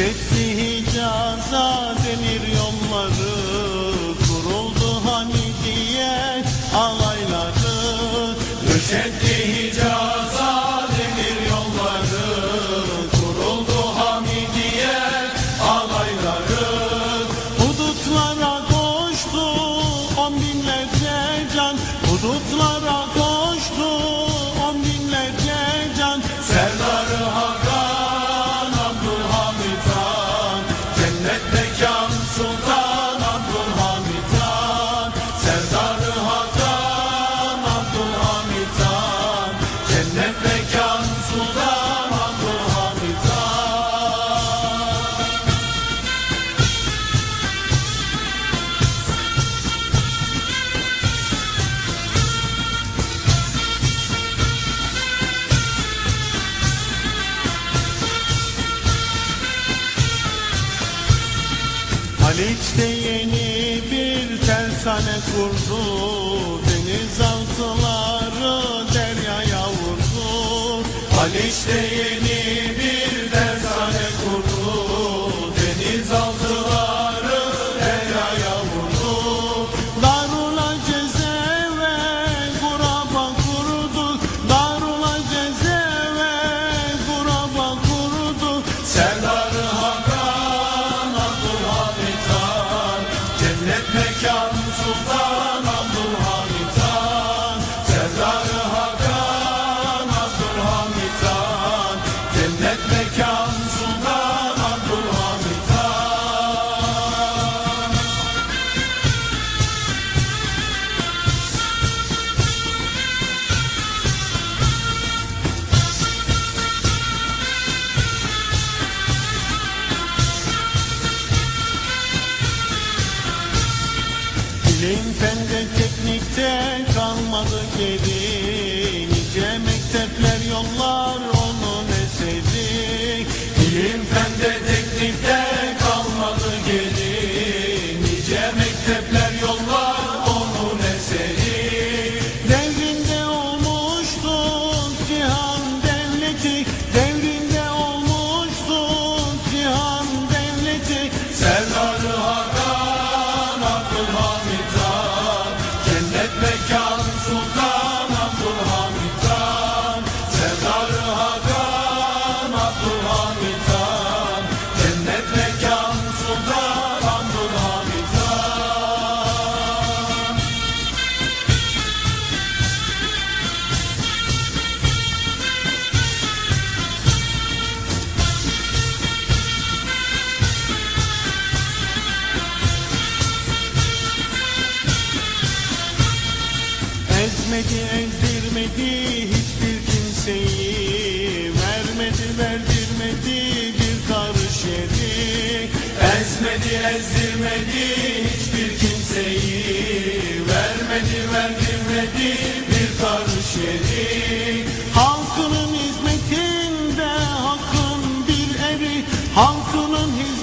Çekti Hicaz'a demir yolları Kuruldu hani diye alayları. Döşetti Bilik'te yeni bir tersane kurdu. Denizaltıları deryaya vurdu. Haliç'te yeni Bilim fende teknikte kalmadı geri. Nice mektepler yollar Cennet mekan sultan. ezdirmedi hiçbir kimseyi. Vermedi verdirmedi bir karış Ezmedi ezdirmedi hiçbir kimseyi. Vermedi verdirmedi bir karış Halkının hizmetinde hakkın bir eri Halkının hizmetinde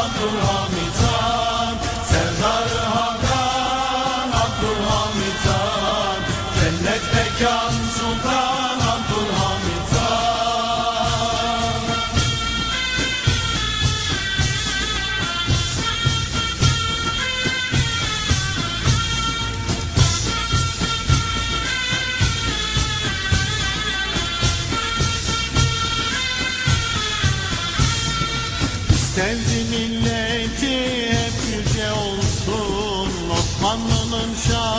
Abdülhamid Alnının şah